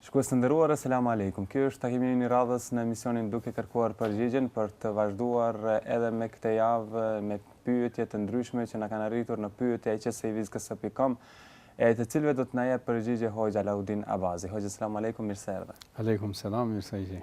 Shikues të nderuar Eselamu Alejkum Ky është takimi ynë i radhës në emisionin Duke kërkuar përgjigjen për të vazhduar edhe me këtë javë me pyetje të ndryshme që na kanë arritur në pyetja@csivisgse.com e të cilëve do të na jep përgjigje Hoxha Laudin Abazi. Hoxhë Eselamu Alejkum, mirë se erdhe. Alejkum Selam, mirë se ju gjej.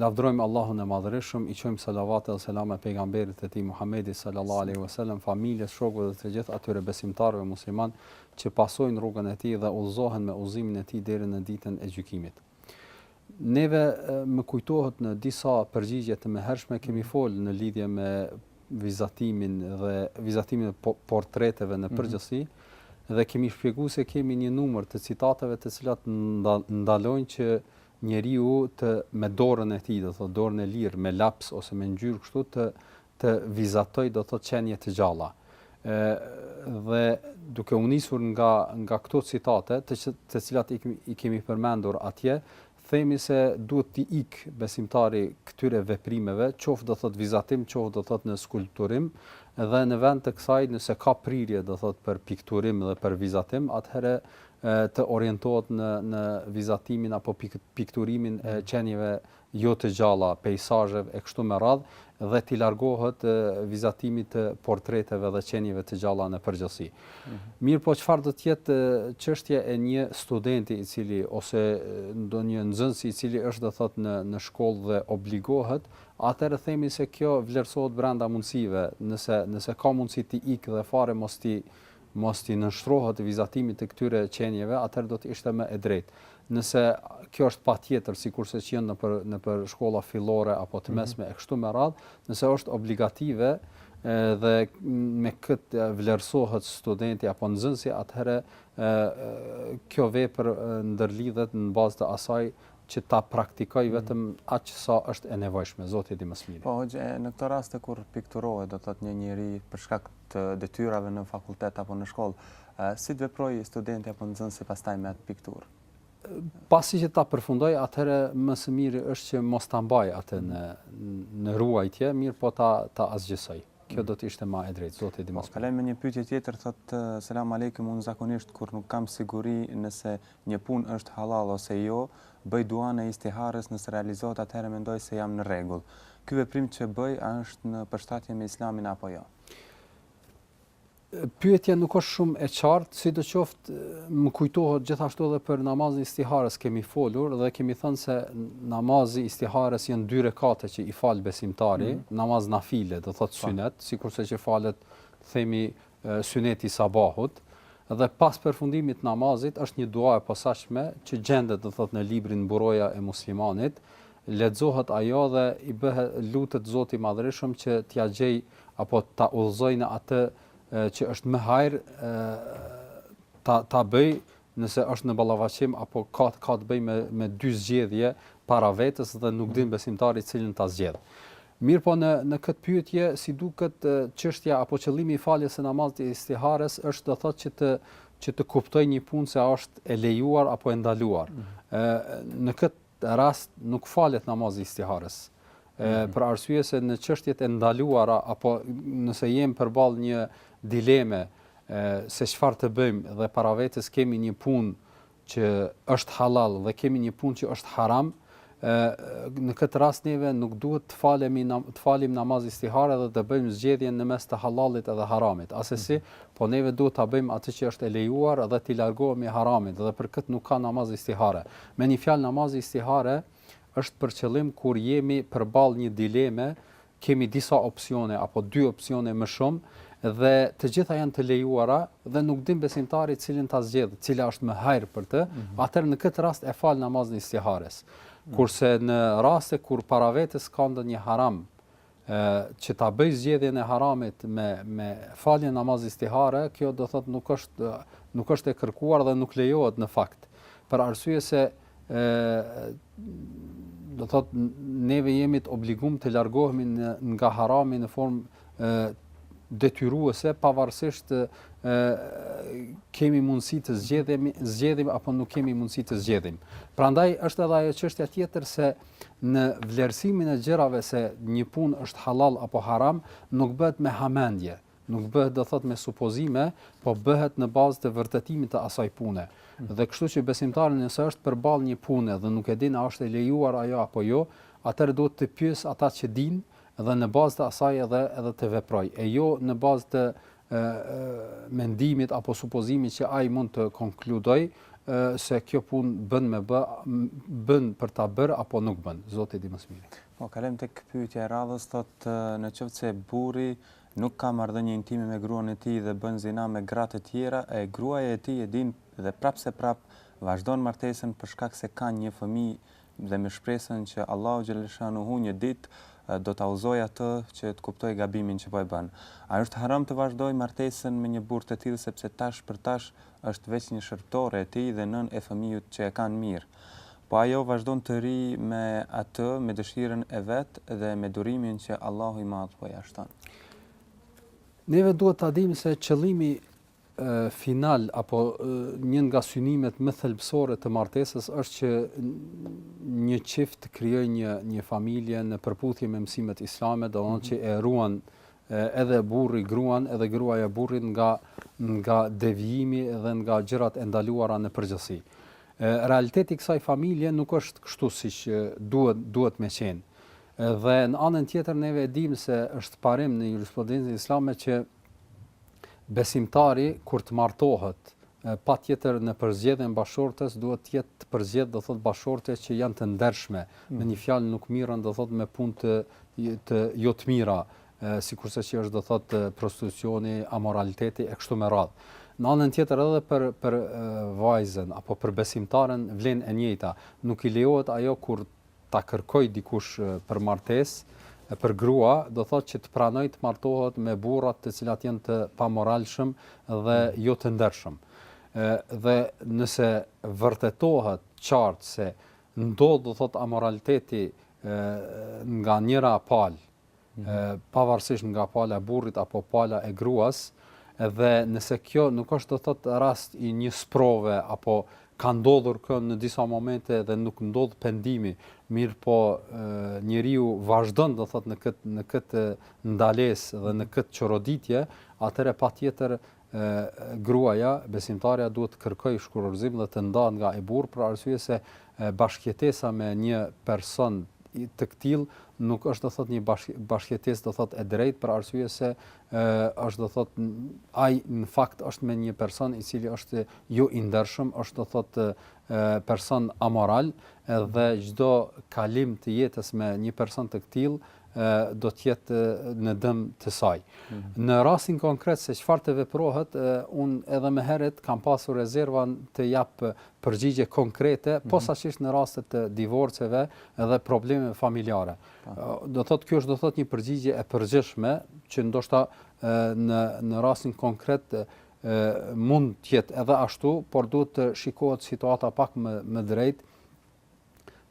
Lavdërojmë Allahun e Madhërishëm, i çojmë salavate dhe selame Pejgamberit të Tij Muhammedit sal-lallahu alejhi ve selem, familjes, shokëve dhe të gjithë atyre besimtarëve muslimanë që pasojnë rrugën e tij dhe udhëzohen me udhëzimin e tij deri në Ditën e Gjykimit. Neve më kujtohet në disa përgjigje të mëhershme kemi folë në lidhje me vizatimin dhe vizatimin e portreteve në përgjithësi dhe kemi shpjeguar se kemi një numër të citateve të cilat ndalojnë që njeriu të me dorën e tij, do të thotë dorën e lirë, me laps ose me ngjyrë kështu të të vizatojë do të thotë qenie të gjalla. ë Dhe duke u nisur nga nga këto citate, të të cilat i, i kemi përmendur atje, themi se duhet t'i ik besimtari këtyre veprimeve, qoftë do thotë vizatim, qoftë do thotë në skulpturim, dhe në vend të kësaj nëse ka prirje do thotë për pikturim dhe për vizatim, atëherë të orientohet në në vizatimin apo pikturimin e qenieve jo të gjalla, peizazheve e kështu me radhë dhe t'i largohet vizatimit të portreteve dhe qenieve të gjalla në përgjithësi. Mirpo çfarë do të jetë çështje një studenti i cili ose ndonjë nxënësi i cili është do thotë në në shkollë dhe obligohet, atëherë themi se kjo vlerësohet brenda mundësive, nëse nëse ka mundësi t'i ikë dhe fare mos t'i mos t'i nënshtrohet vizatimit të këtyre qenieve, atëherë do të ishte më e drejtë. Nëse kjo është patjetër, sikurse që janë nëpër nëpër shkolla fillore apo të mesme e kështu me radhë, nëse është obligative dhe me këtë vlerësohet studenti apo nxënësi, atëherë kjo vepër ndërlidhet në bazë të asaj që ta praktikoj vetëm aq sa është e nevojshme, Zoti e di më së miri. Po, hoxhë, në këtë rast kur pikturohet, do thotë një njeri për shkak të detyrave në fakultet apo në shkollë, si të veprojë studenti apo nxënësi pastaj me atë pikturë? Pasi që ta përfundoj, atëherë më së miri është që mos ta mbaj atë në në ruajtje, mirëpo ta ta asgjësoj. Kjo do të ishte më e drejtë, zoti e di më së miri. Po, kalojmë me një pyetje tjetër, thotë selam alejkum, unë zakonisht kur nuk kam siguri nëse një punë është hallall ose jo, bëj duanë e istiharës nëse realizohet atëherë mendoj se jam në rregull. Ky veprim që bëj a është në përshtatje me Islamin apo jo? Pyetja nuk është shumë e qartë, sidoqoftë më kujtohet gjithashtu edhe për namazin e istiharës kemi folur dhe kemi thënë se namazi i istiharës janë dy rekate që i fal besimtari, namaz nafile, do thotë synet, sikurse që falet themi Syneti i Sabahut, dhe pas përfundimit të namazit është një dua e posaçme që gjendet do thotë në librin Mburoja e Muslimanit, lexohet ajo dhe i bëhet lutet Zoti i Madhërishëm që t'ia gjejë apo ta udhëzojë në atë që është më hajër ta ta bëjë nëse është në ballafaqim apo ka ka të bëjë me me dy zgjedhje para vetes dhe nuk din besimtari cilin ta zgjedhë. Mirëpo në në këtë pyetje, si duket, çështja apo qëllimi i faljes së namazit të istihares është do thotë që të që të kuptojë një punë se është e lejuar apo e ndaluar. Ë në këtë rast nuk falet namazi i istihares. Ë për arsye se në çështjet e ndaluara apo nëse jemi përballë një dileme se çfarë të bëjmë dhe para vetes kemi një punë që është halal dhe kemi një punë që është haram, në këtë rast neve nuk duhet të falemi të falim namaz istihare dhe të bëjmë zgjedhjen në mes të halallit edhe haramit. Asesi, mhm. po neve duhet ta bëjmë atë që është e lejuar dhe t'i largohemi haramit dhe për këtë nuk ka namaz istihare. Me një fjalë namazi istihare është për qëllim kur jemi përballë një dileme Kemi disa opsione apo dy opsione më shumë dhe të gjitha janë të lejuara dhe nuk din besimtari cilin ta zgjedhë, cila është më hajr për të, atëherë në këtë rast e fal namazin e istihares. Kurse në raste kur para vetes ka ndonjë haram, që ta bëjë zgjedhjen e haramit me me faljen e namazit istihare, kjo do thotë nuk është nuk është e kërkuar dhe nuk lejohet në fakt, për arsye se ë do thotë neve jemi të obligum të largohemi në, nga harami në formë ë detyruese pavarësisht ë kemi mundësi të zgjedhemi zgjedhim apo nuk kemi mundësi të zgjedhim. Prandaj është edhe ajo çështja tjetër se në vlerësimin e gjërave se një punë është halal apo haram nuk bëhet me hamendje. Nuk bëhet do thotë me supozime, po bëhet në bazë të vërtetimit të asaj pune. Dhe kështu që besimtari nëse është përballë një pune dhe nuk e din a është e lejuar ajo apo jo, atëherë duhet të pyesë ata që dinë dhe në bazë të asaj edhe edhe të veprojë, e jo në bazë të mendimit apo supozimit që ai mund të konkludojë se kjo punë bën me bë, bën për ta bërë apo nuk bën. Zoti di më së miri. Po kalojmë tek pyetja e radhës, thotë në qoftë se burri nuk ka marrëdhënie intime me gruan e tij dhe bën zina me gra të tjera e gruaja e tij e din dhe prapëseprapë vazhdon martesën për shkak se kanë një fëmijë dhe me shpresën që Allahu xhele shanuhu një ditë do ta udhëzojë atë që të kuptojë gabimin që po e bën. A është haram të vazhdojë martesën me një burrë të tillë sepse tash për tash është veç një shërbëtore e tij dhe nënë e fëmijut që e kanë mirë. Po ajo vazhdon të rrijë me atë me dëshirën e vet dhe me durimin që Allahu i Madh po ia shton. Neve duhet ta dimë se qëllimi final apo një nga synimet më thelbësore të martesës është që një çift të krijojë një një familje në përputhje me mësimet islame, domethënë mm -hmm. që e ruan edhe burri gruan edhe gruaja burrin nga nga devijimi dhe nga gjërat e ndaluara në përgjithësi. Realiteti i kësaj familje nuk është kështu siç duhet duhet me qenë. Dhe në anën tjetër neve e dimë se është parim në jurisprudencën islame që Besimtari kur të martohet, patjetër në përzgjedhjen e bashkëshortes duhet të jetë të përzgjedhë do thotë bashkëshorte që janë të ndershme, mm. me një fjalë nuk merren do thotë me punë të të jo të mira, sikurse që është do thotë prostitucioni, amoraliteti e kështu me radhë. Në anën tjetër edhe për për vajzën apo për besimtaren vlen e njëjta. Nuk i lejohet ajo kur ta kërkojë dikush për martesë, për grua, do thotë që të pranojë të martohet me burra të cilat janë të pamoralshëm dhe mm. jo të ndershëm. Ë dhe nëse vërtetohet qartë se ndodh do thotë amoraliteti ë nga njëra palë pavarësisht nga pala e burrit apo pala e gruas, edhe nëse kjo nuk është do thotë rast i një sprove apo ka ndodhur kjo në disa momente dhe nuk ndodh pendimi, mirëpo njeriu vazhdon do thot në këtë në këtë ndalesë dhe në këtë çoroditje, atëherë patjetër gruaja besimtarja duhet të kërkojë shkurorëzim dhe të ndahet nga ai burrë për arsye se bashkëjetesa me një person të këtillë nuk është do thot një bashk, bashkëjetesë do thot e drejtë për arsye se ë është do thot ai në fakt është me një person i cili është jo i ndershëm, është do thot ë person amoral edhe çdo kalim të jetës me një person të këtillë do të jetë në dëm të saj. Në rastin konkret se çfarë të veprohet, unë edhe më herët kam pasur rezervën të jap përgjigje konkrete, mhm. posaçërisht në raste të divorceve dhe problemeve familjare. Po. Do thotë kjo është do thotë një përgjigje e përgjithshme që ndoshta në në rastin konkret mund të jetë edhe ashtu, por duhet të shikohet situata pak më më drejt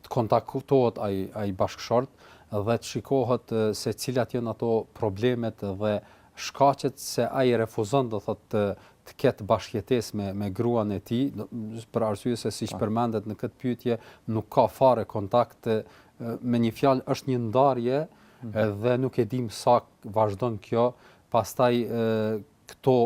të kontaktohet ai ai bashkëshort dhe të shikohet se cilat janë ato problemet dhe shkaqet se ai refuzon do thotë të të ketë bashkëjetesë me me gruan e tij, për arsye se siç po. përmendet në këtë pyetje nuk ka fare kontakt me një fjalë është një ndarje mhm. edhe nuk e dimë sa vazhdon kjo, pastaj këto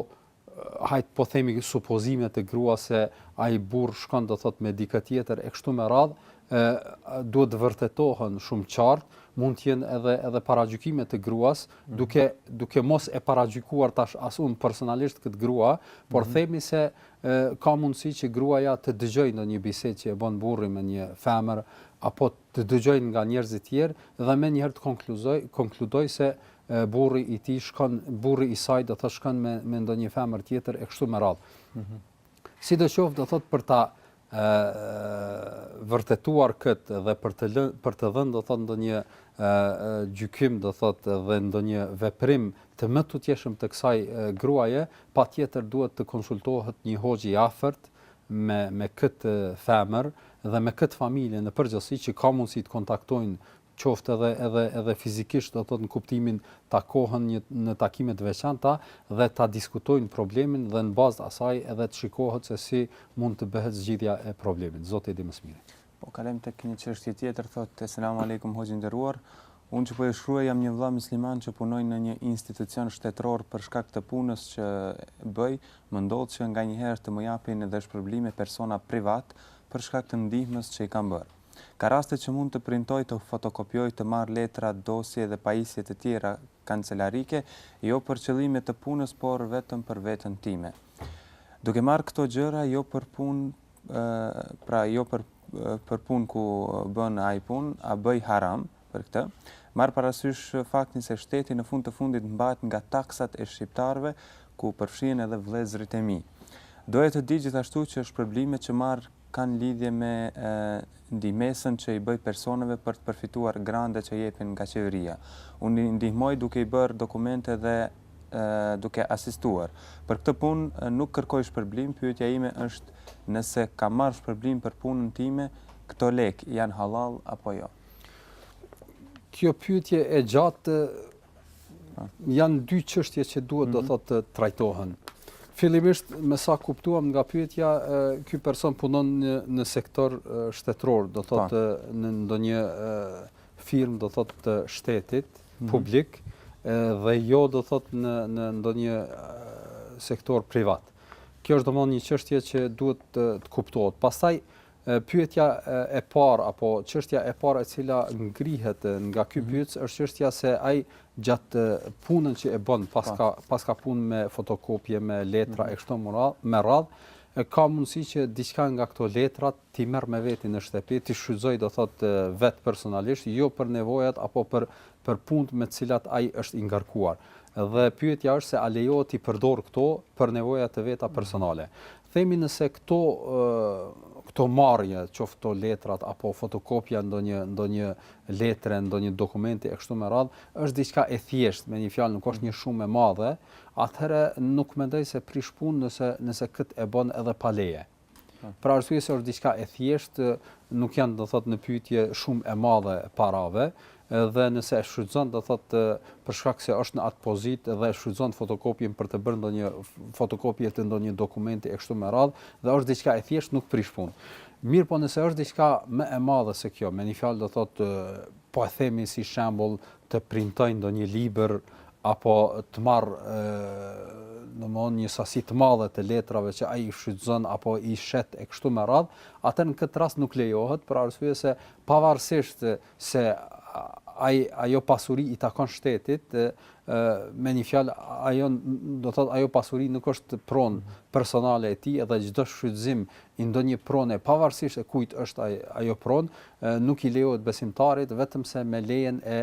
hajt po themi supozime të gruas se ai burrë shkon do thotë me dikë tjetër e kështu me radhë ë duhet të vërtetohen shumë qartë mund të jenë edhe edhe paragjykime të gruas mm -hmm. duke duke mos e paragjykuar tash as unë personalisht këtë grua por mm -hmm. themi se e, ka mundësi që gruaja të dëgjojë ndonjë bisedë që e bën burri me një femër apo të dëgjojë nga njerëz të tjerë dhe menjëherë të konkludojë konkludojë se burri i tij shkon burri i saj do të thotë shkon me me ndonjë femër tjetër e kështu me radhë. Mm -hmm. Sidoqoftë do thotë për ta ë vërtetuar kët dhe për të lë, për të dhënë do thotë ndonjë gjykim do thotë dhe ndonjë veprim të mëtutjeshëm të kësaj gruaje, patjetër duhet të konsultohet një hoxhë i afërt me me kët femër dhe me kët familje në përgjithësi që ka mundësi të kontaktojnë qoftë edhe edhe edhe fizikisht, do thotë në kuptimin takohen një në takime të veçanta dhe ta diskutojnë problemin dhe në bazë asaj edhe të shikohet se si mund të bëhet zgjidhja e problemit. Zoti e di më së miri. Po kalojmë tek një çështje tjetër, thotë Eselamu alejkum hoxhë i nderuar. Unë që po ju shkruaj jam një vëlla mysliman që punoj në një institucion shtetëror për shkak të punës që bëj, më ndodh që nganjëherë të më japin edhe shpërblime persona privatë për shkak të ndihmës që i kam bërë. Ka raste që mund të printoj, të fotokopjoj, të marr letra, dosje dhe pajisje të tjera kancelarike, jo për qëllime të punës, por vetëm për veten time. Duke marrë këto gjëra jo për punë, pra jo për për punë ku bën ai punë, a bëj haram për këtë? Marr parasysh faktin se shteti në fund të fundit mbahet nga taksat e shqiptarëve, ku përfshihen edhe vëllezërit e mi. Doja të di gjithashtu që shpërblimet që marr kanë lidhje me ndihmesën që i bëj personave për të përfituar grante që jepen nga qeveria. Unë i ndihmoj duke i bërë dokumente dhe duke asistuar. Për këtë punë nuk kërkoj shpërblim, pyetja ime është nëse kam marrë shpërblim për punën time, këto lekë janë hallall apo jo? Kjo pyetje e gjatë janë dy çështje që duhet do mhm. thotë të trajtohen. Fillimisht me sa kuptuam nga pyetja, ky person punon në në sektor shtetëror, do thotë në ndonjë firmë do thotë të shtetit mhm. publik dhe jo do thotë në në ndonjë sektor privat. Kjo është domosdo një çështje që duhet të, të kuptohet. Pastaj Pyetja e parë apo çështja e parë e cila ngrihet nga ky pyetës është çështja se ai gjatë punën që e bën paska po. paska punë me fotokopje, me letra mhm. e kështu me radhë, me radhë, ka mundësi që diçka nga këto letra t'i merr me veti në shtëpi, t'i shfrytëzoj do thot vet personalisht, jo për nevojat apo për për punët me të cilat ai është i ngarkuar. Dhe pyetja është se a lejohet t'i përdor këto për nevoja të veta personale. Themi nëse këto këto marrje, qoftë këto letrat apo fotokopja ndonjë ndonjë letre, ndonjë dokumenti e kështu me radhë, është diçka e thjeshtë, me një fjalë nuk është një shumë e madhe, atëherë nuk mendoj se prish punë nëse nëse kët e bën edhe pa leje. Për arsye se është diçka e thjeshtë, nuk janë do thotë në pyetje shumë e madhe parave, Edhe nëse e shfrytëzon, do thotë, për shkak se është në atë pozitë dhe e shfrytëzon fotokopjen për të bërë ndonjë fotokopje të ndonjë dokumenti e kështu me radhë dhe është diçka e thjeshtë, nuk prish punë. Mirëpo nëse është diçka më e madhe se kjo, me një fjalë do thotë, po e themi si shembull, të printoj ndonjë libër apo të marr domethënë një sasi të madhe të letrave që ai i shfrytëzon apo i shet e kështu me radhë, atëherë në këtë rast nuk lejohet për arsye se pavarësisht se ai ajo pasuri i takon shtetit, me një fjalë ajo do të thotë ajo pasuri nuk është pronë personale e tij edhe çdo shfrytëzim i ndonjë prone pavarësisht e kujt është ai, ajo pronë nuk i lejohet besimtarit vetëm se me lejen e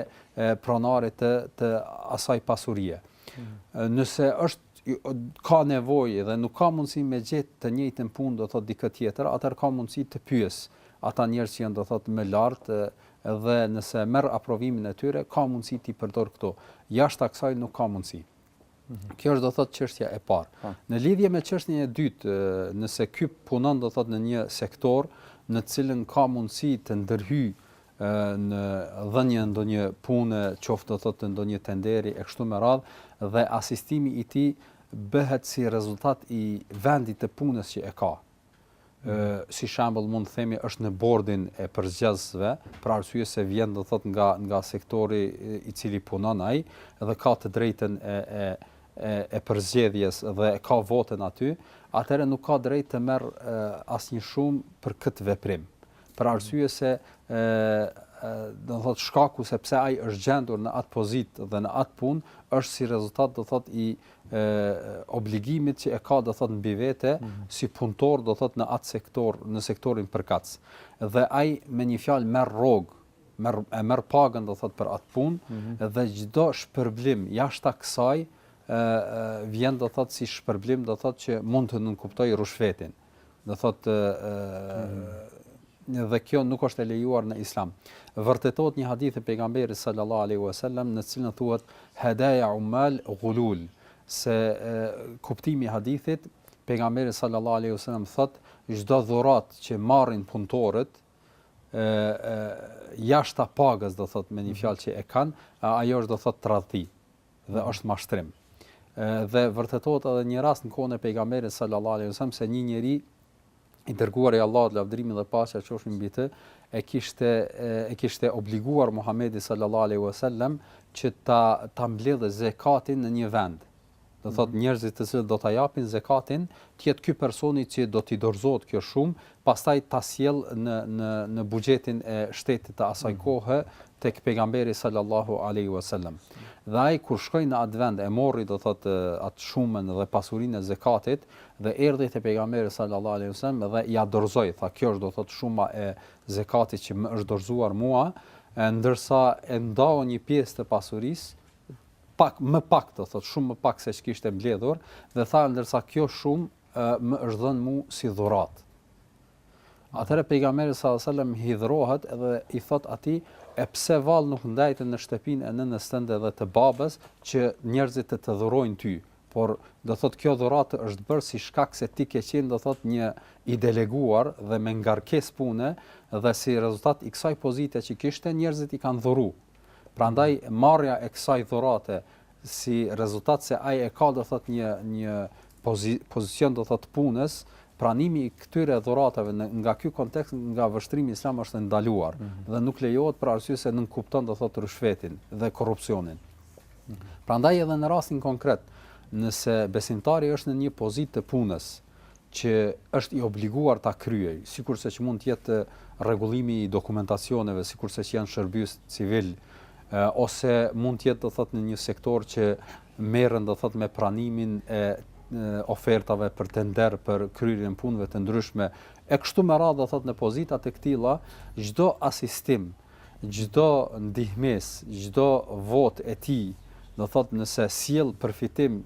pronarit të të asaj pasurie. Nëse është ka nevojë dhe nuk ka mundësi me gjet të njëjtën punë do thotë diku tjetër, atëherë ka mundësi të pyes ata njerëz që janë do thotë më lart dhe nëse merr aprovimin e tyre ka mundësi t'i përdor këto. Jashta ksaj nuk ka mundësi. Mhm. Kjo është do thotë çështja e parë. Po. Në lidhje me çështjen e dytë, nëse ky punon do thotë në një sektor në të cilin ka mundësi të ndërhyjë në dhënien e ndonjë pune, qoftë do thotë ndonjë tenderi e kështu me radhë dhe asistimi i tij bëhet si rezultat i vendit të punës që e ka. Ë mm. si shembull mund të themi është në bordin e përzgjedhësve, për arsye se vjen do thotë nga nga sektori i cili punon ai dhe ka të drejtën e e e, e përzgjedhjes dhe ka votën aty, atëherë nuk ka drejt të merr asnjë shumë për këtë veprim. për arsye se ë do të thotë shkaku se pse ai është gjendur në atë pozitë dhe në atë punë është si rezultat do të thotë i e, obligimit që e ka do thot mbi vete mm -hmm. si punëtor do thot në atë sektor në sektorin përkatës dhe ai me një fjalë merr rrog merr e merr pagën do thot për atë punë mm -hmm. dhe çdo shpërblim jashta kësaj e, e, vjen do thot si shpërblim do thot që mund të nënkuptoj ryshfetin Do thotë ë dhe kjo nuk është e lejuar në Islam. Vërtetohet një hadith e pejgamberit sallallahu alaihi wasallam në të cilin thuhet hadaya umal ghulul se e, kuptimi i hadithit pejgamberi sallallahu alaihi wasallam thot çdo dhurat që marrin punëtorët jashtë pagës do thot me një fjalë që e kanë ajo është do thot tradhti dhe është mashtrim. Dhe vërtetohet edhe një rast në kohën e pejgamberit sallallahu alaihi wasallam se një njeri i dërguar i Allahut lavdërimi dhe paqja qofshin mbi të e kishte e kishte obliguar Muhamedi sallallahu alaihi wasallam që ta ta mbledhë zakatin në një vend. Do thot mhm. njerëzit të cilët do ta japin zakatin, të jetë ky personi që do t'i dorëzohet kjo shumë, pastaj ta sjellë në në në buxhetin e shtetit të asaj kohe tek pejgamberi sallallahu alejhi ue selem. Dhe ai kur shkoi në atë vend e morri do thotë atë shumën dhe pasurinë e zekatit dhe erdhi te pejgamberi sallallahu alejhi ue selem dhe ia dorëzoi, tha kjo është do thotë shuma e zekatit që më është dorëzuar mua, ndërsa e ndau një pjesë të pasurisë pak më pak do thotë shumë më pak se ç'kishte mbledhur dhe tha ndërsa kjo shumë më është dhënë mu si dhuratë. Atëherë pejgamberi sallallahu alajhi wasallam hidhrohet dhe i thotë atij, e pse vallë nuk ndejte në shtëpinë e nënës tënde dhe të babës që njerëzit të të dhurojnë ty, por do thotë kjo dhuratë është bërë si shkak se ti ke qenë do thotë një i deleguar dhe me ngarkesë pune dhe si rezultat i kësaj pozite që kishte njerëzit i kanë dhuru. Prandaj marrja e kësaj dhurate si rezultat se ai e ka do thot një një pozicion do thot punës, pranimi i këtyre dhuratave në, nga ky kontekst nga vështrimi islam është e ndaluar mm -hmm. dhe nuk lejohet për arsye se nënkupton do thot ryshfetin dhe korrupsionin. Mm -hmm. Prandaj edhe në rastin konkret, nëse besimtari është në një pozitë të punës, që është i obliguar ta kryejë, sikurse që mund të jetë rregullimi i dokumentacioneve, sikurse që janë shërbyes civil, ose mund të jetë do thotë në një sektor që merren do thotë me pranimin e ofertave për tender për kryerjen e punëve të ndryshme e kështu me radhë do thotë në pozita të këtilla çdo asistim Çdo ndihmesë, çdo votë e tij, do thotë nëse sjell përfitim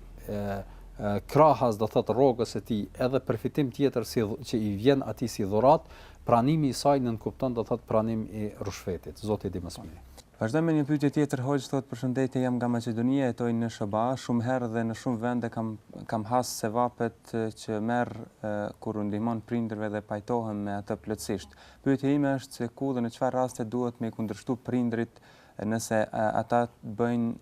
krahas do thotë rrogës së tij, edhe përfitim tjetër që i vjen atij si dhuratë, pranimi i saj nënkupton do thotë pranim i rushfetit. Zoti e di më së miri. Vazhdojmë me një pyetje tjetër, Hoxhë thotë përshëndetje jam nga Maqedonia jetoj në SHBA shumë herë dhe në shumë vende kam kam has sevapet që merr kur u ndihmon prindërve dhe pajtohem me atë plotësisht Pyetja ime është se ku dhe në çfarë raste duhet me i kundërshtu prindërit nëse ata bëjnë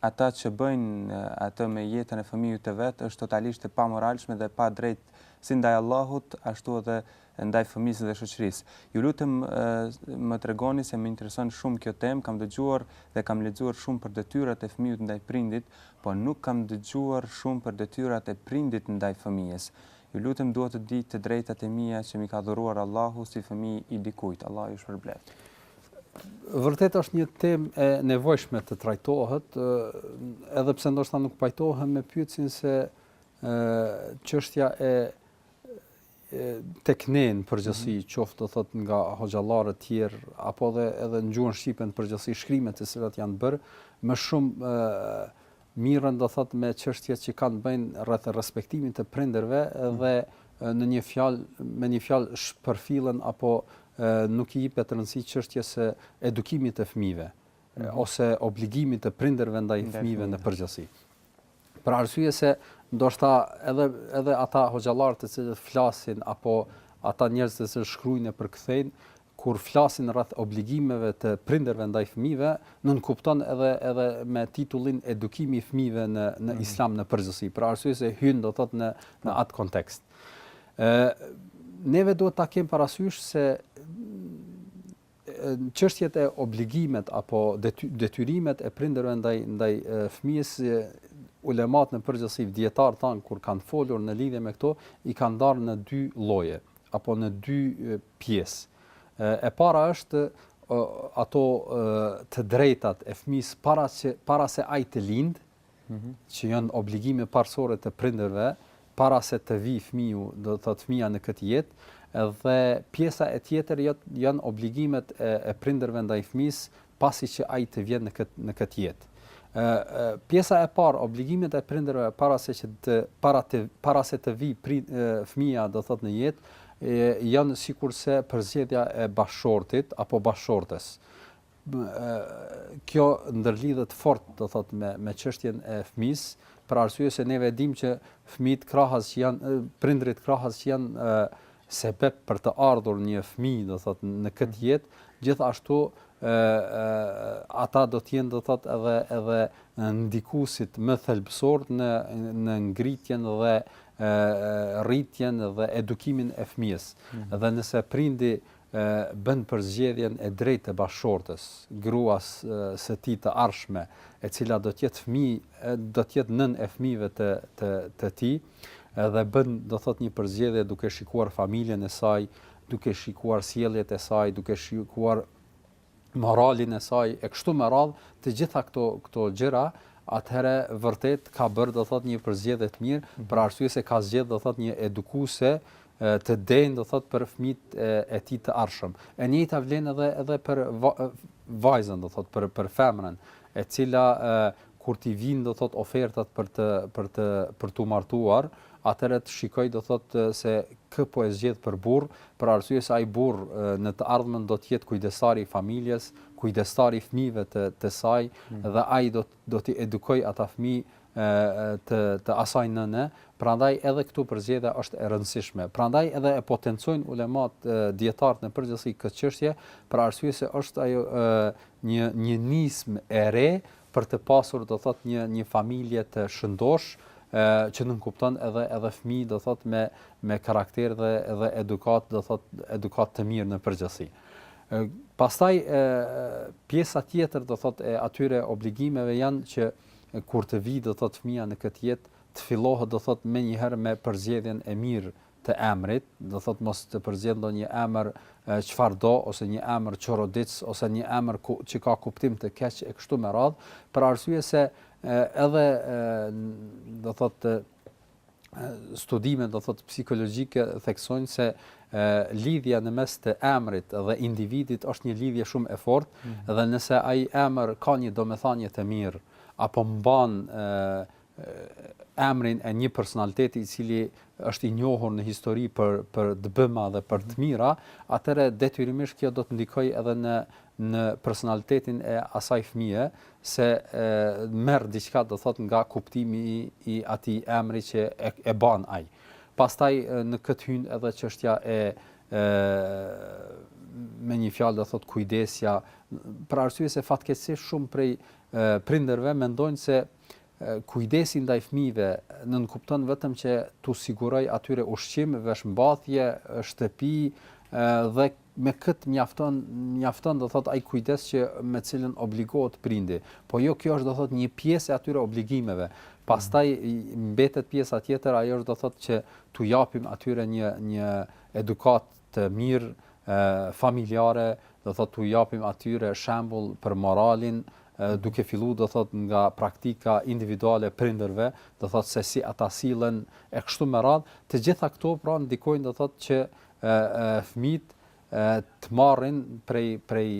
ata që bëjnë atë me jetën e fëmijut të vet është totalisht e pamoralshme dhe e padrejtë si ndaj Allahut ashtu edhe ndaj fëmijës dhe shoqërisë. Ju lutem më tregoni se më intereson shumë kjo temë, kam dëgjuar dhe kam lexuar shumë për detyrat e fëmijut ndaj prindit, po nuk kam dëgjuar shumë për detyrat e prindit ndaj fëmijës. Ju lutem dua të di të drejtat e mia që mi ka dhuruar Allahu si fëmijë i dikujt. Allahu ju shpërbleftë. Vërtet është një temë e nevojshme të trajtohet, edhe pse ndoshta nuk pajtohem me pyetësin se ë çështja e tek ne në përgjithësi mm -hmm. qoftë do thot nga hoxhallarë të tjerë apo edhe edhe në gjuhën shqipe në përgjithësi shkrimet e cilat janë bërë më shumë Merren do thotë me çështjet që kanë të bëjnë rreth respektimit të prindërve dhe në një fjalë me një fjalë shpërfillen apo nuk i jepet rëndësi çështjes së edukimit të fëmijëve ose obligimit të prindërve ndaj fëmijëve në përgjithësi. Për arsye se ndoshta edhe edhe ata hoxhallarë të cilët flasin apo ata njerëz të cilët shkruajnë e përkthejnë kur flasin rreth obligimeve të prindërve ndaj fëmijëve, nënkupton edhe edhe me titullin edukimi i fëmijëve në në Islam në përgjithësi, për arsye se hyn do të thotë në në atë kontekst. Ë neve duhet ta kemi parasysh se çështjet e obligimet apo detyrimet e prindërve ndaj ndaj fëmijës ulematë në përgjithësi dijetarët tanë kur kanë folur në lidhje me këto i kanë ndarë në dy lloje apo në dy pjesë. E para është ato të drejtat e fëmijës para, që, para se ai të lindë, mm -hmm. që janë obligime parësore të prindërve, para se të vijë fëmiju, do të thotë fëmija në këtë jetë, dhe pjesa e tjetër janë obligimet e, e prindërve ndaj fëmijës pasi që ai të vjen në këtë në këtë jetë. Ë pjesa e parë, obligimet e prindërve para se që të para të para se të vijë pri fëmija do thot në jetë, janë sikurse përzgjedhja e bashkëshortit apo bashkëshortes. Kjo ndërlidhet fort do thot me me çështjen e fëmijës, për arsye se ne e dimë që fëmijët krahas që janë prindërit krahas që janë sebep për të ardhur një fëmijë do thot në këtë jetë gjithashtu ë ata do të jenë do thot edhe edhe ndikuesit më thelbësor në në ngritjen dhe ë rritjen dhe edukimin e fëmijës. Mm -hmm. Dhe nëse prindi ë bën përzgjedhjen e drejtë të bashkëshortes, gruas së tij të ardhshme, e cila do të jetë fëmijë, do të jetë nënë e fëmijëve të të të tij, dhe bën do thot një përzgjedhje duke shikuar familjen e saj, duke shikuar sjelljet e saj, duke shikuar moralin e saj e kështu me radhë, të gjitha këto këto gjëra atëherë vërtet ka bërë do thot një përzgjedhje të mirë, mhm. për arsye se ka zgjedh do thot një edukuese të denjë do thot për fëmijët e, e tij të ardhshëm. E njëjta vlen edhe, edhe për vajzën do thot për, për femrën e cila e, kur t'i vijnë do thot ofertat për të për të për t'u martuar atëherë të shikojë do thot se kë po e zgjedh për burrë për arsye se ai burrë në të ardhmen do të jetë kujdestar i familjes kujdestar i fëmijëve të të saj mm. dhe ai do do t'i edukojë ata fëmijë të të asaj nëne, prandaj edhe këtu përzgjedhja është e rëndësishme. Prandaj edhe e potencojnë ulemat dijetarët në përgjithësi këtë çështje, për arsye se është ajo një një nismë e re Për të pasur do thot një një familje të shëndoshë e që nënkupton edhe edhe fëmijë do thot me me karakter dhe edhe edukatë do thot edukatë të mirë në përgjithësi. E pastaj pjesa tjetër do thot e atyre obligimeve janë që kur të vijë do thot fëmija në këtë jetë të fillohet do thot menjëherë me përzgjedhjen e mirë të emrit, do thotë mos të përzgjidhet ndonjë emër çfarëdo ose një emër çoroditës ose një emër ku që ka kuptim të keq e kështu me radhë, për arsye se edhe do thotë studimet do thotë psikologjike theksojnë se lidhja në mes të emrit dhe individit është një lidhje shumë e fortë mm -hmm. dhe nëse ai emër ka një domethënie të mirë apo mban emrin e një personaliteti i cili është i njohur në histori për për të bëma dhe për të mira, atëherë detyrimisht kjo do të ndikojë edhe në në personalitetin e asaj fëmije se merr diçka do thot nga kuptimi i, i atij emri që e, e ban ai. Pastaj në këtë hyn edhe çështja e e me një fjalë do thot kujdesja, për arsye se fatkeqësisht shumë prej prindërve mendojnë se Kujdesi ndaj fëmijëve nënkupton vetëm që t'u sigurojë atyre ushqim, veshmbathje, shtëpi dhe me këtë mjafton mjafton do thotë ai kujdes që me të cilën obligohet prindi, po jo kjo është do thotë një pjesë e atyre obligimeve. Pastaj mbetet pjesa tjetër, ajo është do thotë që t'u japim atyre një një edukatë të mirë familjare, do thotë t'u japim atyre shembull për moralin, duke fillu do thotë nga praktika individuale e prindërve, do thotë se si ata sillen e kështu me radhë, të gjitha këto pra ndikojnë do thotë që fëmijët të marrin prej prej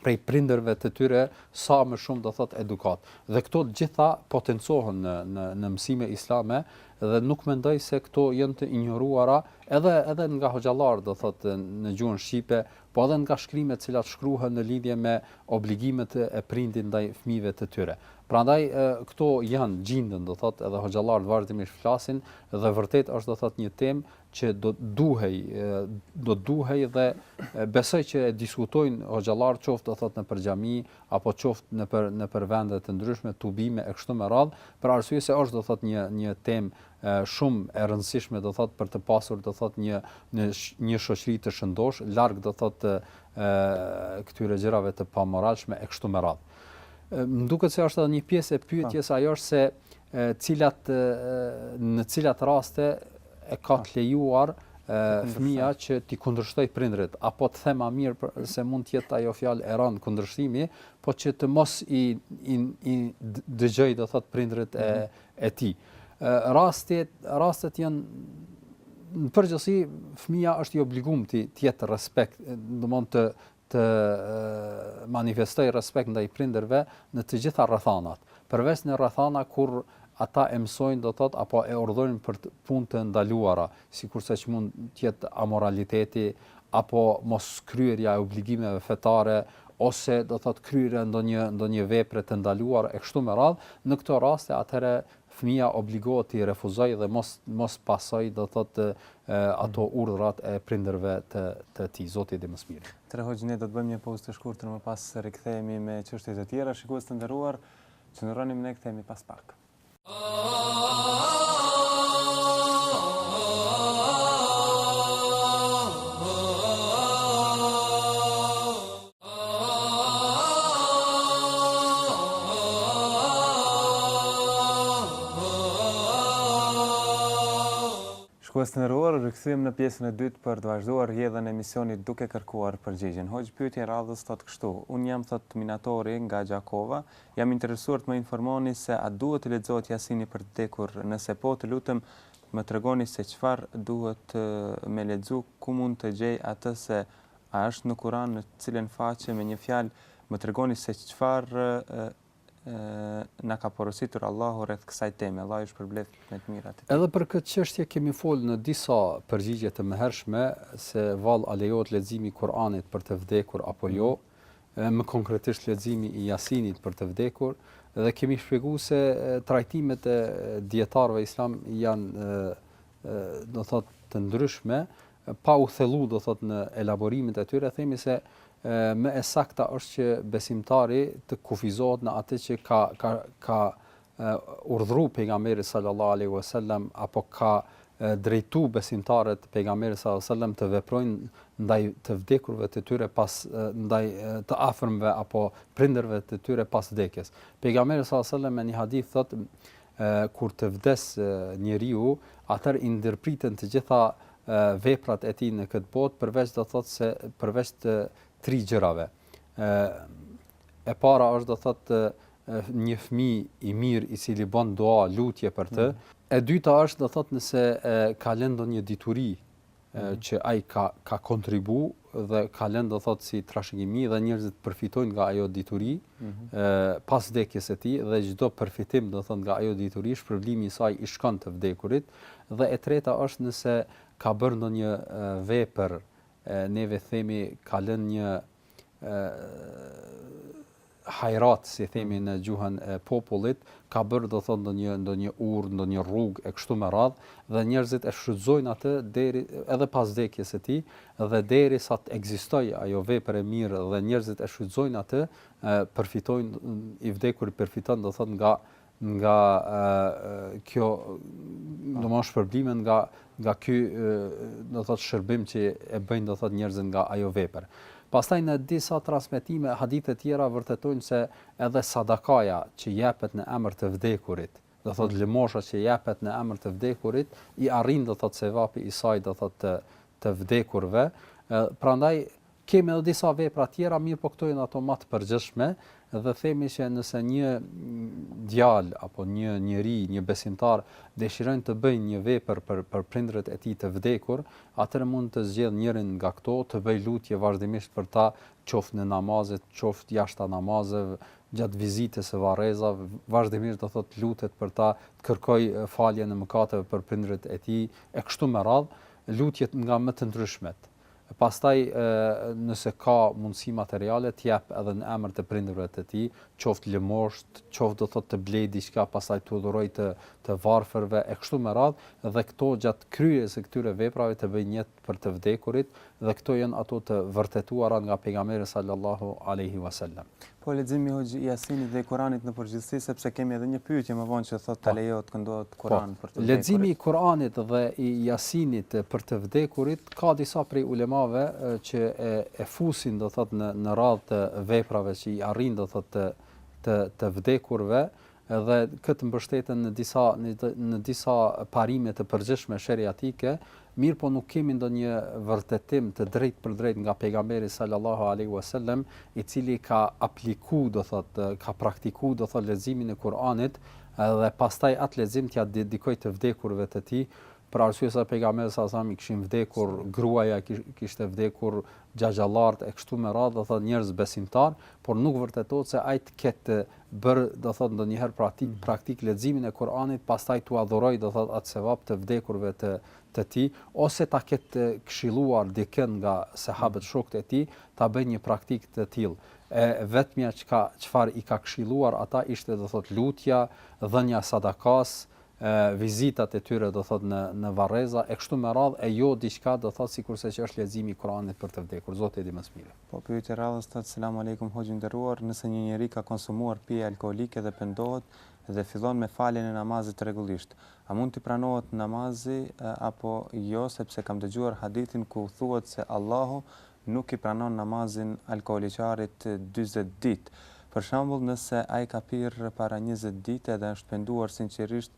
prej prindërve të tyre sa më shumë do thotë edukatë. Dhe këto të gjitha potencohen në në në mësime islame dhe nuk mendoj se këto janë të injoruara edhe edhe nga hoxhallar do thotë në gjuhën shqipe, po edhe nga shkrimet të cilat shkruhen në lidhje me obligimet e prindit ndaj fëmijëve të tyre. Prandaj këto janë gjindën do thotë edhe hoxhallarët vazhdimisht flasin dhe vërtet është do thotë një temë që do duhej, do duhej dhe besoj që e diskutojnë hoxhallar qoftë do thotë nëpër xhami apo qoftë nëpër nëpër vende të ndryshme tubime e kështu me radhë, për arsye se është do thotë një një temë shumë e rëndësishme do thotë për të pasur do thotë një një një shoqëri të shëndoshë, larg do thotë ë këtyre gjërave të pamoralshme e kështu me radhë. Më duket se është edhe një pjesë e pyetjes ajo është se e cilat në cilat raste e ka të lejuar fëmija që t'i kundërshtojë prindërit, apo të them ma mirë për, se mund të jetë ajo fjalë e randë kundërshtimi, po që të mos i, i, i dëgjojë do thotë prindërit e, mhm. e tij. Rastet, rastet janë në përgjithësi fëmija është i obligum të jetë respekt, në mund të, të manifestojë respekt ndaj prindërve në të gjitha rrethanat, përveç në rrethana kur ata e mësojnë, do thotë, apo e urdhërojnë për punë të ndaluara, sikurse që mund të jetë amoraliteti apo moskryerja e obligimeve fetare ose do thotë kryerja e ndonjë ndonjë vepre të ndaluar e kështu me radhë, në këto raste atëherë Fëmija obligohet t'i refuzojë dhe mos mos pasojë do thotë ato urdhrat e prindërve të të tij. Zoti e di më së miri. Atëherë hoxhë ne do të bëjmë një pauzë të shkurtër më pas rikthehemi me çështje të tjera shikues të nderuar qëndroni me ne kthehemi pas pak. Shikues të nderuar, u rikthyem në pjesën e dytë për të vazhduar rrjedhën e emisionit duke kërkuar përgjigjen. Hoxhë, pyetja e radhës thotë kështu, Unë jam thotë minatori nga Gjakova, jam interesuar të më informoni se a duhet të lexohet Jasini për të vdekur, nëse po, të lutem më tregoni se çfarë duhet me lexu, ku mund të gjej atë se a është në Kuran në cilën faqe me një fjalë më tregoni se çfarë na ka porositur Allahu rreth kësaj teme. Allahu ju shpërbleftë me të mira të tij. Edhe për këtë çështje kemi folë në disa përgjigje të mëhershme se vallë a lejohet leximi i Kuranit për të vdekur apo jo, mhm. më konkretisht leximi i Jasinit për të vdekur dhe kemi shpjegu se trajtimet e dijetarëve islamë janë do të thotë të ndryshme pa u thellu do thotë në elaborimet e tyre themi se më e sakta është që besimtari të kufizohet në atë që ka ka ka urdhëruar pejgamberi sallallahu alaihi wasallam apo ka drejtu besimtarët pejgamberi sallallahu alaihi wasallam të veprojnë ndaj të vdekurve të tyre pas ndaj të afërmve apo prindërve të tyre pas vdekjes. Pejgamberi sallallahu alaihi wasallam në një hadith thotë E, kur të vdesë njeriu, atëherë i ndërpriten të gjitha veprat e tij në këtë botë, përveç do thotë se përveç të tri gjërave. Ë e para është do thotë një fëmijë i mirë i cili bën dua, lutje për të. Mm. E dyta është do thotë nëse e ka lënë ndonjë dituri që ai ka ka kontribu dhe ka lënë do thotë si trashëgimi dhe njerëzit përfitojnë nga ajo dituri ë pas vdekjes së tij dhe çdo përfitim do thotë nga ajo dituri shpërblimi i saj i shkon të vdekurit dhe e treta është nëse ka bërë ndonjë vepër neve themi ka lënë një hajrat, si themi në gjuhën e popullit, ka bërë do thotë ndonjë ndonjë urë, ndonjë rrugë e kështu me radhë dhe njerëzit e shfrytëzojnë atë deri edhe pas vdekjes së tij dhe derisa të ekzistojë ajo vepër e mirë dhe njerëzit e shfrytëzojnë atë, përfitojnë i vdekuri përfiton do thotë nga nga kjo do më shpërblime nga nga ky do thot shërbim që e bëjnë do thot njerëzit nga ajo vepër. Pastaj në disa transmetime hadithe të tjera vërtetojnë se edhe sadakaja që jepet në emër të vdekurit, do thot mm. lëmosha që jepet në emër të vdekurit, i arrin do thot sevapi i saj do thot të të vdekurve. Prandaj Kemi edhe disa vepra tjera, mirëpo këto janë ato më të përgjithshme dhe themi që nëse një djalë apo një njeri, një besimtar dëshirojnë të bëjnë një vepër për për prindërit e tij të vdekur, atëherë mund të zgjedh njërin nga këto, të bëjë lutje vazhdimisht për ta, qoftë në namaze, qoftë jashta namazeve, gjatë vizitës së varrezave, vazhdimisht do thotë lutet për ta, të kërkoj faljen e mëkateve për prindërit e tij e kështu me radhë, lutjet nga më të ndryshmet. e pastaj nëse ka mundësi materiale të jap edhe në emër të prindërve të tij, qoftë lëmoshë, qoftë do thotë të blejë diçka pastaj t'u dhurojë të të varfërve e kështu me radhë dhe këto gjatë kryerjes së këtyre veprave të bëjë nijet për të vdekurit dhe këto janë ato të vërtetuara nga pejgamberi sallallahu alejhi wasallam. Po leximi hoxhë i Jasinit dhe i Kuranit në përgjithësi sepse kemi edhe një pyetje më vonë që thotë a po. lejohet të këndohet Kuran po. për të vdekurit. Leximi i Kuranit dhe i Jasinit për të vdekurit ka disa prej ulemave që e e fusin do thotë në në radhë të veprave që i arrin do thotë të të të vdekurve dhe këta mbështeten në disa në disa parime të përgjithshme sheriatike, mirëpo nuk kemi ndonjë vërtetim të drejtpërdrejtë nga Pejgamberi sallallahu alejhi ue sellem, i cili ka apliku, do thotë, ka praktiku, do thotë, leximin e Kur'anit dhe pastaj atë lexim t'ia dedikojë të vdekurve të tij, për arsye se Pejgamberit sallallahu alejhi ue sellem i kishin vdekur gruaja, i kishte vdekur xhaxhallarët e kështu me radhë, do thotë, njerëz besimtarë, por nuk vërtetohet se ai të ketë bërë do thotë ndonjëherë praktikë mhm. praktikë leximin e Kur'anit, pastaj t'ua dhurojë do thotë atë sevap të vdekurve të të tij, ose ta ketë këshilluar dikën nga sahabët mhm. shokët e tij, ta bëjë një praktikë të tillë. E vetmja çka çfarë i ka këshilluar ata ishte do thotë lutja, dhënia e sadakasë, vizitat e tyre do thot në në varreza e kështu me radhë e jo diçka do thot sikurse që është leximi i Kuranit për të vdekur Zoti e di më së miri. Po pyetja e radhës thotë selam alejkum hoxhë i nderuar nëse një njeri ka konsumuar pije alkoolike dhe pendohet dhe fillon me faljen e namazit rregullisht a mund t'i pranohet namazi apo jo sepse kam dëgjuar hadithin ku thuhet se Allahu nuk i pranon namazin alkooliqarit dyzet ditë për shembull nëse ai ka pirë para njëzet ditë dhe është penduar sinqerisht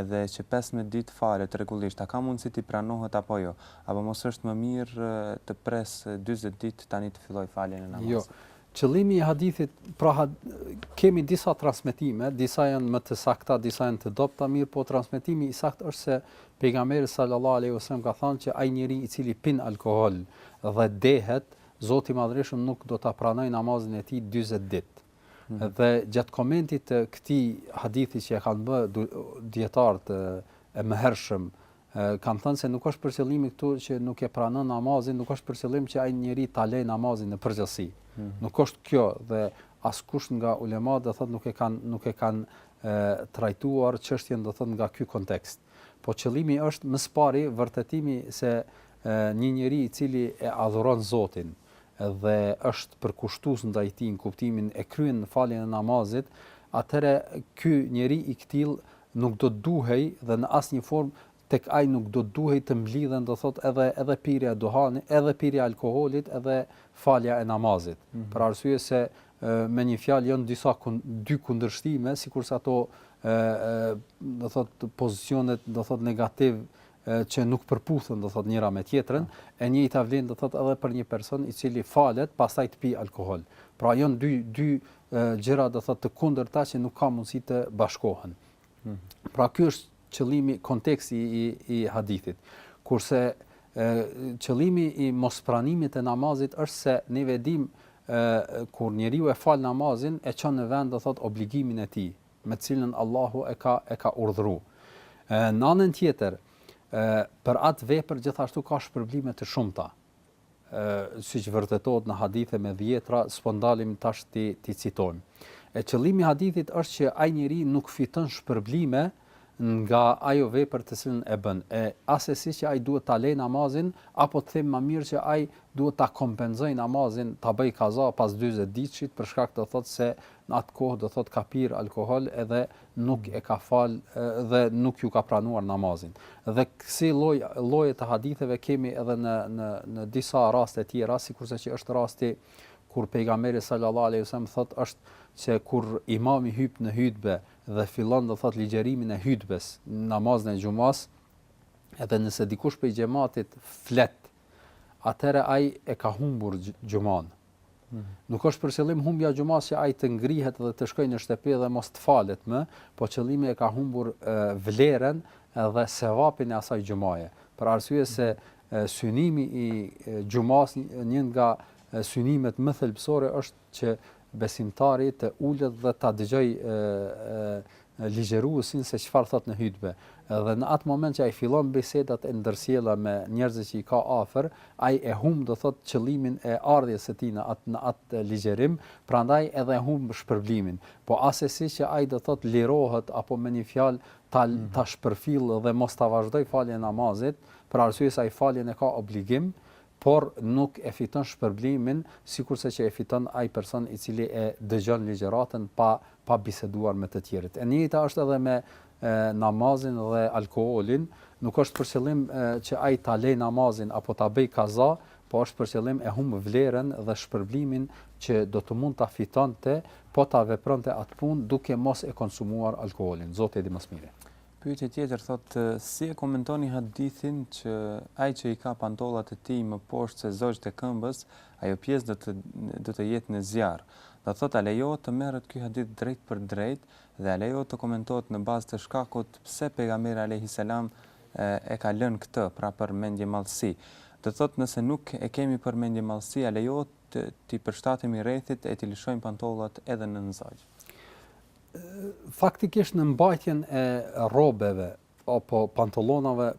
Edhe që pesëmbëdhjetë ditë falet rregullisht, a ka mundësi t'i pranohet apo jo? Apo mos është më mirë të pres dyzet ditë tani të filloj faljen e namazit? Jo. Qëllimi i hadithit, pra kemi disa transmetime, disa janë më të sakta, disa janë të dobëta, mirëpo transmetimi i saktë është se pejgamberi sallallahu alaihi wasallam ka thënë që ai njeri i cili pin alkool dhe dehet, Zoti i Madhërishëm nuk do ta pranojë namazin e tij dyzet ditë. Dhe gjatë komentit të këtij hadithi që e kanë bë dijetarët e mëhershëm, kanë thënë se nuk është qëllimi këtu që nuk e pranon namazin, nuk është për qëllim që ai njeri ta lejë namazin në përgjithësi. Hmm. Nuk është kjo dhe askush nga ulemat do thotë nuk e kanë nuk e kanë trajtuar çështjen do thotë nga ky kontekst. Po qëllimi është më së pari vërtetimi se e, një njeri i cili e adhuron Zotin, dhe është përkushtues ndaj tij në kuptimin e kryen faljen e namazit, atëherë ky njeri i këtillë nuk do të duhej dhe në asnjë formë tek ai nuk do të duhej të mblidhen do thotë edhe edhe pirja e duhanit, edhe pirja e alkoolit, edhe falja e namazit. Mm -hmm. Për arsye se me një fjalë janë disa dy kundërshtime, sikurse ato ë ë do thotë pozicionet do thotë negativ që nuk përputhen do thot njëra me tjetrën, e njëjta vlen do thot edhe për një person i cili falet pastaj të pi alkool. Pra janë dy dy gjëra do thot të kundërta që nuk ka mundësi të bashkohen. Mhm. Pra ky është qëllimi konteksti i i hadithit. Kurse ë qëllimi i mospranimit të namazit është se ne e dimë ë kur njeriu e fal namazin e çon në vend do thot obligimin e tij, me të cilën Allahu e ka e ka urdhëru. E, në anën tjetër, e, për atë vepër gjithashtu ka shpërblime të shumta. E, siç vërtetohet në hadithe me dhjetra, s'po ndalim tash t'i, t'i citojmë. E qëllimi i hadithit është që ai njeri nuk fiton shpërblime nga ajo vepër të cilën e bën. E asesi që ai duhet ta lejë namazin apo të them më mirë që ai duhet ta kompenzojë namazin, ta bëjë kaza pas 40 ditësh për shkak do thotë se në atë kohë do thotë ka pirë alkohol edhe nuk e ka fal dhe nuk iu ka pranuar namazi dhe kësi lloj lloje të haditheve kemi edhe në në në disa raste tjera sikurse që është rasti kur pejgamberi sallallahu alaihi wasallam thotë është se kur imami hyp në hutbe dhe fillon do thotë ligjërimin e hutbes në namazin e xhumas edhe nëse dikush prej xhamatit flet atëherë ai e ka humbur xhuman Nuk është për qëllim humbja e xhumasë që ai të ngrihet dhe të shkojë në shtëpi dhe mos të falet më, po qëllimi e ka humbur vlerën dhe sevapin e asaj xhumaje. Për arsye se synimi i xhumasë një nga synimet më thelbësore është që besimtari të ulet dhe ta dëgjojë ligjëruesin se çfarë thotë në hutbe edhe në atë moment që ai fillon bisedat e ndërsjella me njerëzit që i ka afër, ai e humb do thotë qëllimin e ardhjes së tij në atë në atë ligjërim, prandaj edhe e humb shpërblimin. Po asesi që ai do thotë lirohet apo me një fjalë ta ta shpërfillë dhe mos ta vazhdojë faljen e namazit, për arsye se ai faljen e ka obligim, por nuk e fiton shpërblimin sikurse që e fiton ai person i cili e dëgjon ligjëratën pa pa biseduar me të tjerët. E njëjta është edhe me namazin dhe alkoolin, nuk është për qëllim që ai ta lejë namazin apo ta bëjë kaza, po është për qëllim e humb vlerën dhe shpërblimin që do të mund ta fitonte po ta vepronte atë punë duke mos e konsumuar alkoolin. Zoti e di më së miri. Pyetje tjetër thotë, Si e komentoni hadithin që ai që i ka pantollat e tij më poshtë se zogjtë e këmbës, ajo pjesë do të do të jetë në zjarr? Do thotë a lejohet të merret ky hadith drejtpërdrejt dhe a lejohet të komentohet në bazë të shkakut pse Pejgamberi alejhi selam e ka lënë këtë, pra për mendjemadhësi? Do thotë nëse nuk e kemi për mendjemadhësi a lejohet t'i përshtatemi rrethit e t'i lëshojmë pantollat edhe nën zogj? faktikisht në mbajtjen e rrobeve apo pantollonave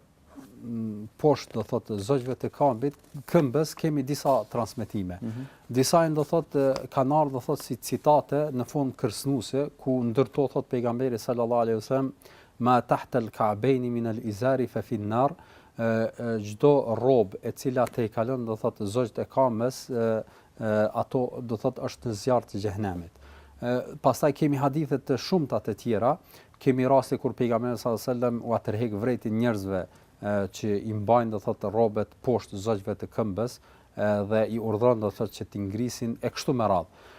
poshtë do thotë zogjve të kambit, këmbës kemi disa transmetime. Disa janë do thotë kanë ardhur do thotë si citate në formë kërcënuese ku ndër to thotë pejgamberi sallallahu alaihi wasallam ma tahta al-ka'bayn min al-izari fa fi an-nar çdo rrob e cila tejkalon do thotë zogjt e kambës ato do të thotë është në zjarr të xhehenemit. Pastaj kemi hadithe të shumta të tjera, kemi raste kur pejgamberi sallallahu alajhi wasallam ua tërheq vërejtin njerëzve që i mbajnë do thotë rrobet poshtë zogjve të këmbës dhe i urdhëron do thotë që t'i ngrisin e kështu me radhë.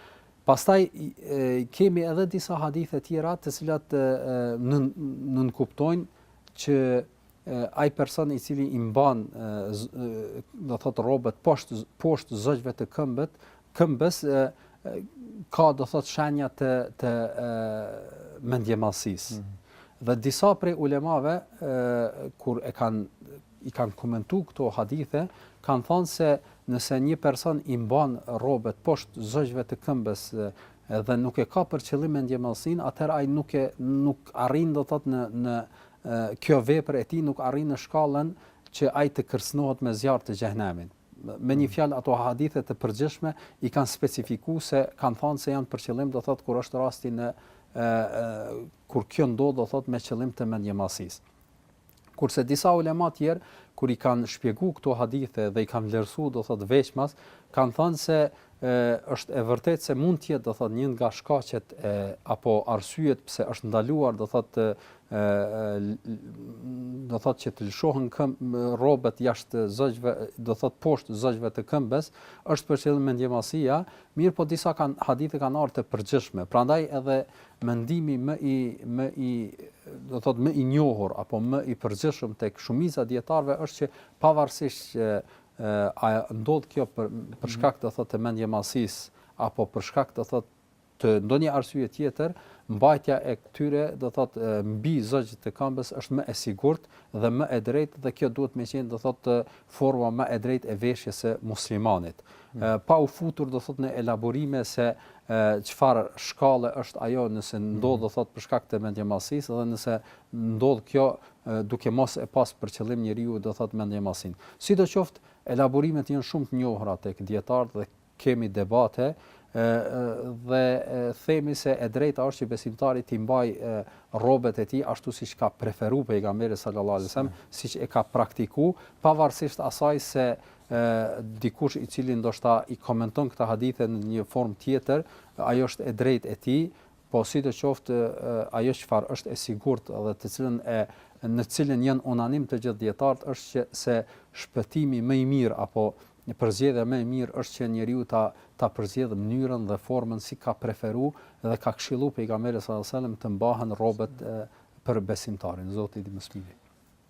Pastaj kemi edhe disa hadithe të tjera të cilat nën nën kuptojnë që ai person i cili i mban do thot rrobet poshtë poshtë zogjve të këmbët, këmbës ka do thot shenja të të mendjemadhësisë. Mm. Dhe disa prej ulemave kur e kanë i kanë komentuar këto hadithe, kanë thënë se nëse një person i mban rrobet poshtë zogjve të këmbës dhe nuk e ka për qëllim mendjemadhësinë, atëherë ai nuk e nuk arrin do thot në në kjo vepër e tij nuk arrin në shkallën që ai të kërcënohet me zjarr të xhehenemit. Me një fjalë ato hadithe të përgjithshme i kanë specifikuar se kanë thënë se janë për qëllim do thotë kur është rasti në kur kjo ndodh do thotë me qëllim të mendjemadhësisë. Kurse disa ulema të tjerë kur i kanë shpjeguar këto hadithe dhe i kanë vlerësuar do thotë veçmas, kanë thënë se E, është e vërtetë se mund të jetë, do thotë, një nga shkaqet e apo arsyet pse është ndaluar, do thotë, ë do thotë që të lëshohen këmbë rrobet jashtë zogjve, do thotë poshtë zogjve të këmbës, është për qëllim mendjemadhësia, mirëpo disa kanë hadithe kanë ardhur të përgjithshme. Prandaj edhe mendimi më i më i do thot më i njohur apo më i përgjithshëm tek shumica e dijetarëve është që pavarësisht që A ndodh kjo për për shkak do thotë të mendjemadhësisë apo për shkak do thotë të ndonjë arsye tjetër, mbajtja e tyre do thotë mbi zogjtë të këmbës është më e sigurt dhe më e drejtë dhe kjo duhet me qenë do thotë forma më e drejtë e veshjes së muslimanit. Mm. Pa u futur do thotë në elaborime se çfarë shkalle është ajo nëse ndodh mm. do thotë për shkak të mendjemadhësisë dhe nëse ndodh kjo duke mos e pas për qëllim njeriu do thotë mendjemadhësinë. Sidoqoftë, elaborimet janë shumë të njohura tek dijetarët dhe kemi debate dhe themi se e drejta është që besimtari t'i mbajë rrobet e tij ashtu siç ka preferu pejgamberi sallallahu alajhi wasallam, siç e ka praktiku, pavarësisht asaj se e dikush i cili ndoshta i komenton këta hadithe në një formë tjetër, ajo është e drejtë e tij Po sidoqoftë, ajo çfarë është e sigurt dhe të cilën e në të cilën janë unanim të gjithë dijetarët është që se shpëtimi më i mirë apo përzgjedhja më e mirë është që njeriu ta ta përzgjedhë mënyrën dhe formën si ka preferu dhe ka këshillu pejgamberi sallallahu alejhi ve sellem të mbahen rrobet për besimtarin, Zoti e di më së miri.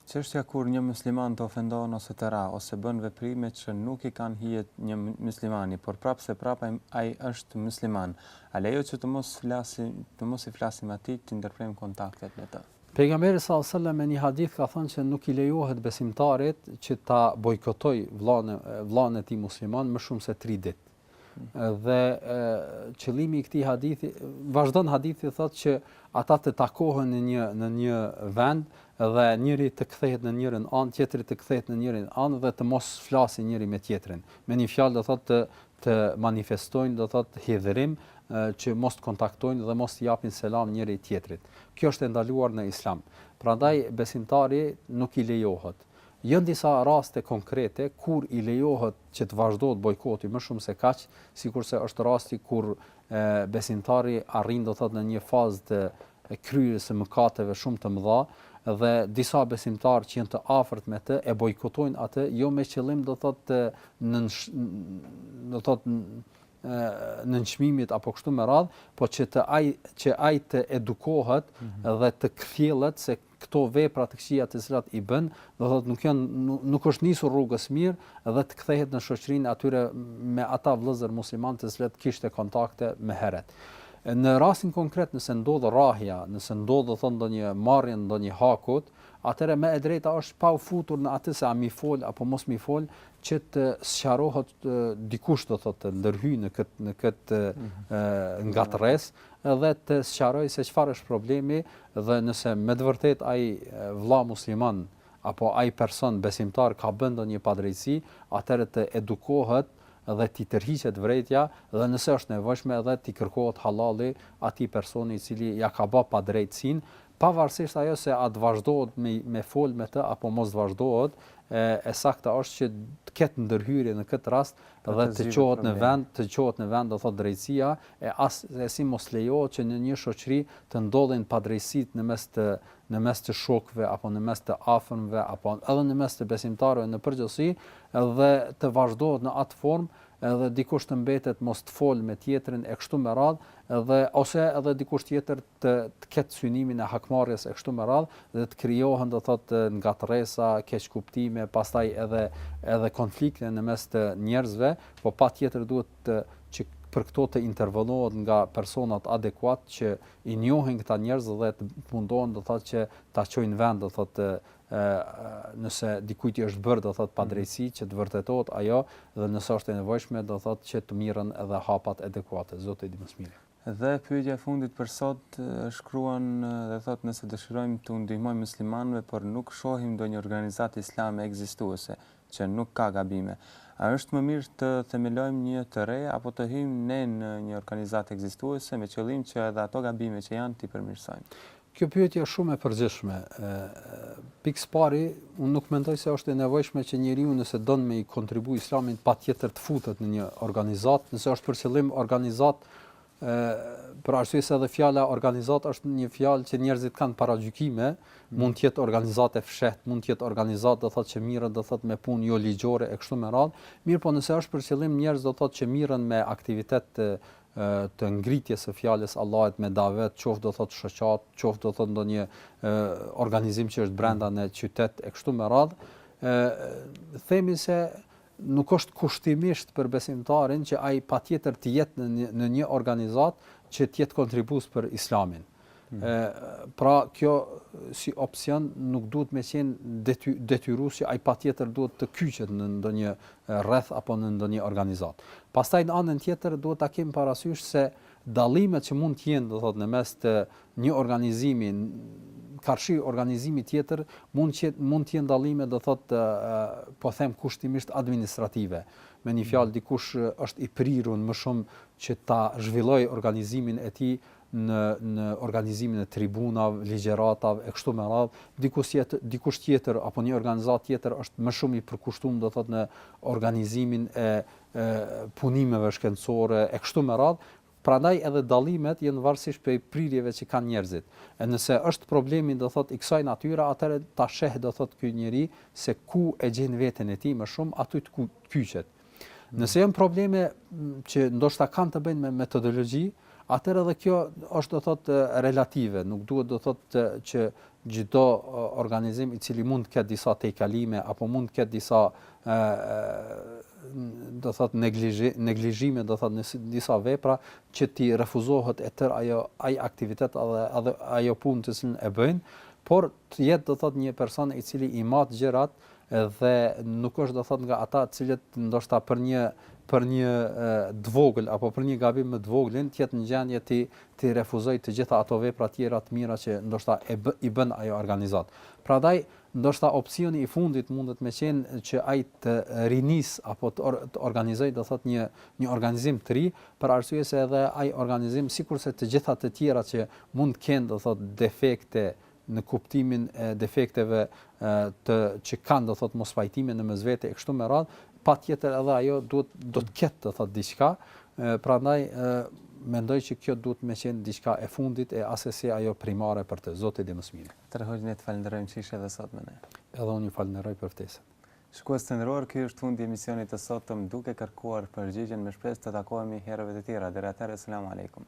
Çështja kur një musliman të ofendon ose të rrah ose bën veprime që nuk i kanë hije një muslimani, por prapë se prapë ai ai është musliman, a lejohet që të mos flasim të mos i flasim atij, t'i ndërprejmë kontaktet me të? Pejgamberi sallallahu alejhi ve sellem në një hadith ka thanë që nuk i lejohet besimtarit që ta bojkotojë vëllanë vëllanë e tij musliman më shumë se tri ditë. Dhe qëllimi i këtij hadithi, vazhdon hadithi thotë që ata të takohen në një në një vend dhe njëri të kthehet në njërin anë, tjetri të kthehet në njërin anë dhe të mos flasin njëri me tjetrin. Me një fjalë do thotë të të manifestojnë do thotë hidhërim që mos të kontaktojnë dhe mos të japin selam njëri tjetrit. Kjo është e ndaluar në Islam. Prandaj besimtarit nuk i lejohet. Janë disa raste konkrete kur i lejohet që të vazhdohet bojkoti më shumë se kaq, sikurse është rasti kur besimtari arrin do thotë në një fazë të kryerjes së mëkateve shumë të mëdha dhe disa besimtarë që janë të afërt me të e bojkotojnë atë jo me qëllim do thotë të nën do thotë nënçmimit apo kështu me radhë, po që të ai që ai të edukohet mm -hmm. dhe të kthjellet se këto vepra të këqija të cilat i bën, do thotë nuk janë nuk është nisur rrugës së mirë dhe të kthehet në shoqërinë e atyre me ata vëllezër muslimanë të cilët kishte kontakte më herët. Në rastin konkret nëse ndodh rrahja, nëse ndodh do thotë ndonjë marrje ndonjë hakut, atëherë më e drejta është pa u futur në atë se a me i fol apo mos me i fol, që të sqarohet dikush do thotë të ndërhyjë në këtë në këtë mhm. ngatërresë, dhe të sqarojë se çfarë është problemi dhe nëse me të vërtetë ai vëlla musliman apo ai person besimtar ka bërë ndonjë padrejtësi, atëherë të edukohet dhe t'i tërhiqet vërejtja dhe nëse është nevojshme edhe t'i kërkohet hallalli atij personi i cili ia ka bërë padrejtësinë, pavarësisht ajo se a të vazhdohet me me fol me të apo mos të vazhdohet, e e sakta është që të ketë ndërhyrje në këtë rast dhe të çohet në vend, të çohet në vend do thotë drejtësia e assesi mos lejohet që në një shoqëri të ndodhin padrejtësitë në mes të në mes të shokëve apo në mes të afërmve apo edhe në mes të besimtarëve në përgjithësi dhe të vazhdohet në atë formë edhe dikush të mbetet mos të folë me tjetrin e kështu me radhë dhe ose edhe dikush tjetër të të ketë synimin e hakmarrjes e kështu me radhë dhe të krijohen do thotë ngatërresa, keqkuptime, pastaj edhe edhe konflikte në mes të njerëzve, po patjetër duhet të që për këto të intervenohet nga personat adekuat që i njohin këta njerëz dhe të mundohen do thotë që ta çojnë n'vend do thotë nëse dikujt i është bërë do thotë padrejtësi që të vërtetohet ajo dhe nëse është e nevojshme do thotë që të mirren edhe hapat adekuate zoti di më së miri dhe pyetja e fundit për sot shkruan dhe thotë nëse dëshirojmë t'u ndihmojmë muslimanëve por nuk shohim ndonjë organizatë islame ekzistuese që nuk ka gabime. A është më mirë të themelojmë një të re apo të hyjmë ne në një organizatë ekzistuese me qëllim që edhe ato gabime që janë t'i përmirësojmë? Kjo pyetje është shumë e përgjithshme. Pikësëpari, unë nuk mendoj se është e nevojshme që njeriu nëse don me i kontribue Islamit patjetër të futet në një organizatë, nëse është për qëllim organizatë për arsye se edhe fjala organizatë është një fjalë që njerëzit kanë paragjykime, mm. mund të jetë organizatë e fshehtë, mund të jetë organizatë do thotë që mirret do thotë me punë jo ligjore e kështu me radhë, mirëpo nëse është për qëllim njerëz do thotë që mirren me aktivitet të, të ngritjes së fjalës Allahut me davet, qoftë do thotë shoqatë, qoftë do thotë ndonjë organizim që është brenda mm. në qytet e kështu me radhë, ë themi se Nuk është kushtimisht për besimtarin që ai patjetër të jetë në një në një organizatë që të jetë kontribues për Islamin. Ë pra kjo si opsion nuk duhet me qenë dety, detyrues që ai patjetër duhet të kyçet në ndonjë rreth apo në ndonjë organizatë. Pastaj në anën tjetër duhet ta kemi parasysh se Dallimet që mund të jenë, do thotë, në mes të një organizimi karshi organizimit tjetër, mund të jetë mund të jenë dallime, do thotë, po them kushtimisht administrative. Me një fjalë, dikush është i prirur më shumë që ta zhvillojë organizimin e tij në në organizimin e tribunave, ligjëratave e kështu me radhë, dikush tjetër, dikush tjetër apo një organizatë tjetër është më shumë i përkushtuar, do thotë, në organizimin e punimeve shkencore e kështu me radhë, prandaj edhe dallimet janë varësisht prej prirjeve që kanë njerëzit. E nëse është problemi do thotë i kësaj natyre, atëherë ta sheh do thotë ky njeri se ku e gjen veten e tij më shumë, aty të ku të kyçet. Nëse janë probleme që ndoshta kanë të bëjnë me metodologji, atëherë edhe kjo është do thotë relative, nuk duhet do thotë që çdo organizim i cili mund të ketë disa tejkalime apo mund të ketë disa ë do thotë neglizhime do thotë në disa vepra që t'i refuzohet e tërë ajo ai aktivitet edhe edhe ajo punë të cilën e bëjnë, por të jetë do thotë një person i cili i mat gjërat dhe nuk është do thot nga ata të cilët ndoshta për një për një të vogël apo për një gabim më të voglin të jetë në gjendje t'i t'i refuzojë të gjitha ato vepra të tjera të mira që ndoshta e bën, i bën ajo organizat. Prandaj ndoshta opsioni i fundit mundet me qenë që ai të rinis apo të, or, të organizojë do thot një një organizim të ri për arsye se edhe ai organizim sikurse të gjitha të tjera që mund të kenë do thot defekte në kuptimin e defekteve të që kanë do thotë mospajtime në mes veti e kështu me radhë, patjetër edhe ajo duhet do të ketë do thotë diçka, prandaj mendoj që kjo duhet me qenë diçka e fundit e asesi ajo primare për të, Zoti e di më së miri. Hoxhë, ne të falënderojmë që ishe edhe sot me ne. Edhe unë ju falënderoj për ftesën. Shikues të nderuar, ky është fundi i emisionit të sotëm duke kërkuar përgjigjen me shpresë të takohemi herëve të tjera. Deri atëherë, selam aleikum.